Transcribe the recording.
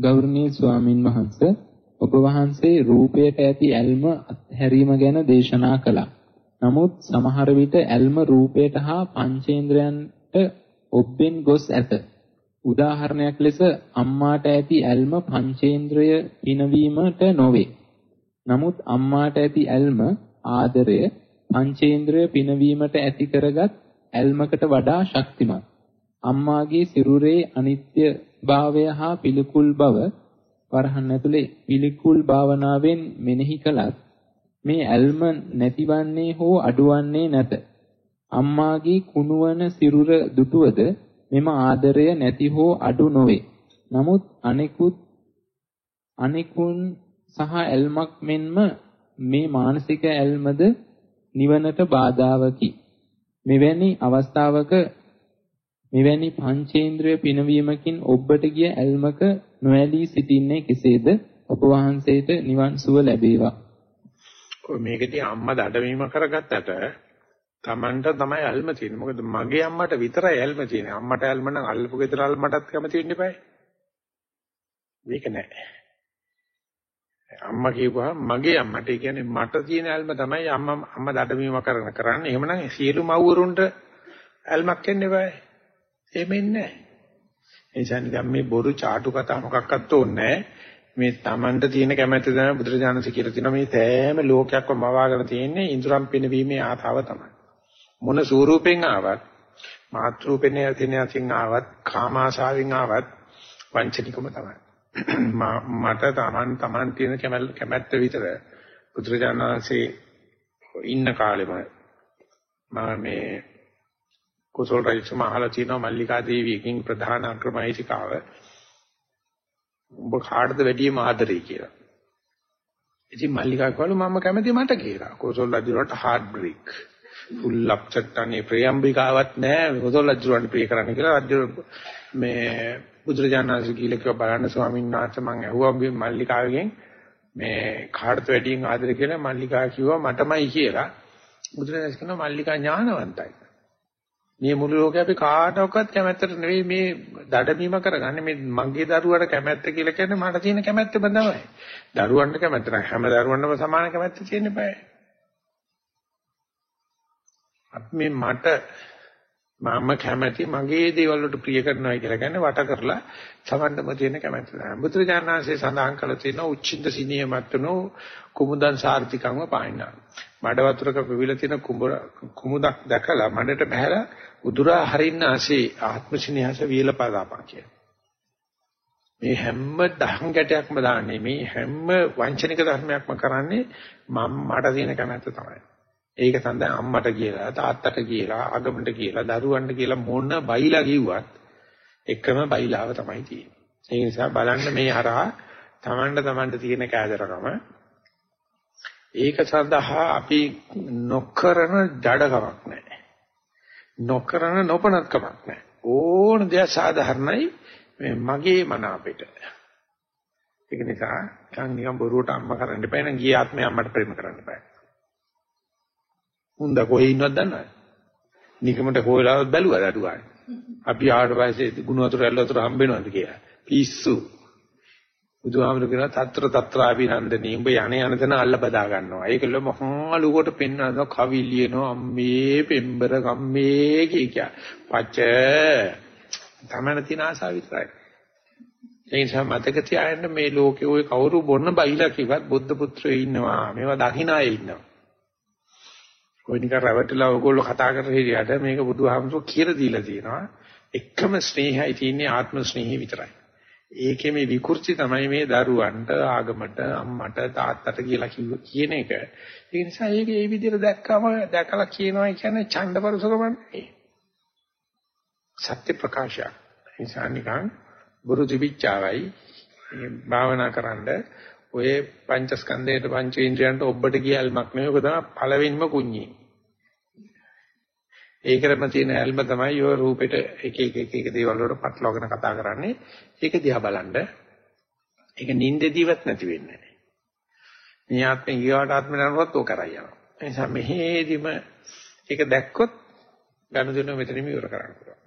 ගෞරවනීය ස්වාමින් වහන්සේ ඔබ වහන්සේ රූපයට ඇති ඇල්ම අත්හැරීම ගැන දේශනා කළා. නමුත් සමහර විට ඇල්ම රූපයට හා පංචේන්ද්‍රයන්ට ඔබෙන් ගොස් ඇත. උදාහරණයක් ලෙස අම්මාට ඇති ඇල්ම පංචේන්ද්‍රය පිනවීමට නොවේ. නමුත් අම්මාට ඇති ඇල්ම ආදරය පංචේන්ද්‍රය පිනවීමට ඇති කරගත් ඇල්මකට වඩා ශක්තිමත්. අම්මාගේ සිරුරේ අනිත්‍ය භාවය හා පිළිකුල් බව වරහන් ඇතුලේ පිළිකුල් භාවනාවෙන් මෙනෙහි කළත් මේ ඇල්ම නැතිවන්නේ හෝ අඩුවන්නේ නැත. අම්මාගේ කුණුවන සිරුර දුටුවද මෙම ආදරය නැති හෝ අඩු නොවේ. නමුත් අනෙකුත් අනෙකුන් සහ ඇල්මක් මෙන්ම මේ මානසික ඇල්මද නිවනට බාධාවකි. මෙවැනි අවස්ථාවක මෙවැනි පංචේන්ද්‍රය පිනවීමකින් ඔබට ගිය ඇල්මක නොඇලී සිටින්නේ කෙසේද? ඔබ වහන්සේට නිවන් සුව ලැබේවා. මේකදී අම්මා දඩමීම කරගත්තට Tamanට තමයි ඇල්ම තියෙන්නේ. මොකද මගේ අම්මට විතරයි ඇල්ම තියෙන්නේ. අම්මට ඇල්ම නම් අල්ලපු ගෙදර අල්මටත් කැමති වෙන්න eBay. මේක නෑ. අම්මා කියපුවා මගේ අම්මට කියන්නේ මට තියෙන ඇල්ම තමයි අම්මා අම්මා දඩමීම කරන කරන්නේ. එහෙමනම් සියලු මව්වරුන්ට ඇල්මක් එන්න eBay. එහෙම ඉන්නේ නෑ. ඒ නිසා නිකන් මේ බොරු ചാටු කතා මොකක්වත් ඕනේ මේ Tamanට තියෙන කැමැත්ත තමයි බුදුරජාණන්සේ කියලා තියෙනවා මේ සෑම ලෝකයක්ම මවාගෙන තියෙන්නේ ඉන්ද්‍රම් පිනවීමේ ආතාව තමයි. මොන ස්වරූපෙන් ආවත් මාත්‍රූපෙන් යතිනසින් ආවත් කාමාශාවෙන් ආවත් වංචනිකම තමයි. මට Taman Taman තියෙන කැමැත්ත විතර බුදුරජාණන්සේ ඉන්න කාලෙම මම මේ කුසල රජතුමා අහලා තියෙනවා මල්ලිකා දේවියකින් ප්‍රධාන අක්‍රමයිසිකාව උඹ කාටද වැඩිම ආදරේ කියලා. ඉතින් මල්ලිකා කවලු මම කැමති මට කියලා. කුසල රජුට හાર્ට් බ්‍රේක්. ෆුල් අප්සෙට් අනේ ප්‍රියම්බිකාවක් නැහැ කුසල රජුන්ට ප්‍රිය කරන්න කියලා රජු මේ බුදුරජාණන් වහන්සේ කියලා කිව්වා බලන්න ස්වාමීන් වහන්සේ මම ඇහුවා මල්ලිකාගෙන් මේ කාටද වැඩිම ආදරේ කියලා මල්ලිකා කිව්වා මටමයි කියලා. බුදුරජාණන් කියනවා මල්ලිකා ඥානවන්තයි. මේ මුළු ලෝකේ අපි කාටවත් කැමැත්තට නෙවෙයි මේ දඩමීම කරගන්නේ මේ මගේ දරුවට කැමැත්ත කියලා කියන්නේ මට තියෙන කැමැත්තම තමයි. දරුවන්ට කැමැත්ත නැහැ. හැම දරුවන්ටම සමාන කැමැත්ත තියෙන්න බෑ. අපි මේ මට මම කැමැති මගේ දේවල් වලට ප්‍රිය කරනවා කියලා කියන්නේ වට කරලා සමන්නම තියෙන කැමැත්ත තමයි. බුදුරජාණන්සේ සඳහන් කළ තියෙන උච්චින්ද සිනියමත්තුනෝ කුමුදන් සාර්ථිකංව පායින්නා. මඩ වතුරක පිවිල තියෙන කුමුදක් දැකලා මඩට බහැලා උදුරා හරින්න ASCII ආත්ම සිනහස වියලපදාපන් කියන. මේ හැම දහම් ගැටයක්ම දාන්නේ මේ හැම වංචනික ධර්මයක්ම කරන්නේ මම මට තියෙන කැමැත්ත තමයි. ඒක සඳහන් අම්මට කියලා තාත්තට කියලා අගමට කියලා දරුවන්ට කියලා මොන බයිලා කිව්වත් එකම බයිලාව තමයි තියෙන්නේ. ඒ නිසා බලන්න මේ හරහා තමන්ට තමන්ට තියෙන කෑදරකම ඒක සඳහා අපි නොකරන ජඩකමක් නැහැ. නොකරන නොපනත්කමක් නැහැ. ඕන දෙයක් සාධාරණයි මේ මගේ මන අපිට. ඒක නිසා කන් නිකන් බොරුවට අම්මා කරන්න එපා නං ගිය ආත්මේ අම්මට ප්‍රේම කරන්න උන්ද කොහේ ඉන්නවද දන්නවද? නිකමට හොයලාවත් බැලුවද අඩු ගන්න. අපි ආවට පස්සේ ගුණ වතුර ඇල්ල වතුර හම්බෙනවද කියලා. පිස්සු. බුදුහාමුදුරු කියනවා తත්‍ර తත්‍රාපි නන්දනී උඹ යණ යන තැන අල්ල බදා ගන්නවා. ඒකල මහා ලුකට පෙන්වනවා කවි ලියනවා අම්මේ පෙම්බර ගම්මේ කිය පච තමන තින ආසාව විතරයි. ඒ නිසා මතක තියාගන්න මේ ලෝකේ ওই කවුරු බොන්න බයිලා කිව්වත් බුද්ධ පුත්‍රයෝ ඉන්නවා. මේවා දකින්නයි ඉන්නවා. ඔය නිකන් රැවටිලා ඔයගොල්ලෝ කතා කරලා හිටියට මේක බුදුහාමුදුරු කියලා දීලා තියෙනවා. එකම ස්නේහයි තියෙන්නේ ආත්ම ස්නේහය විතරයි. ඒකේ මේ විකෘති තමයි මේ දරුවන්ට ආගමට අම්මට තාත්තට කියලා කියන එක. ඒ නිසා ඒක ඒ විදිහට දැක්කම දැකලා කියනවා කියන්නේ ඡණ්ඩපරසකම නෙවෙයි. සත්‍ය ප්‍රකාශය. නිසා නිකන් බුරු දිවිච්චාවයි මේ භාවනා කරන්ඩ ඔය පංචස්කන්ධයට පංචේන්ද්‍රයන්ට ඔබට කියල්මක් නෙවෙයි. ඔක තමයි පළවෙනිම කුඤ්ඤේ. ඒකටම තියෙන ඇල්ම තමයි ඔය රූපෙට එක එක එක එක දේවල් වලට පටලවාගෙන කතා කරන්නේ. ඒක දිහා බලන්න. ඒක නින්දදීවත් නැති වෙන්නේ නැහැ. මේ ආත්මේ ඊවට ආත්මේ නරවත් ඕක කරයි යනවා. ඒ නිසා මෙහෙදිම ඒක දැක්කොත් ගනුදෙනුව මෙතනම ඉවර කරන්න පුළුවන්.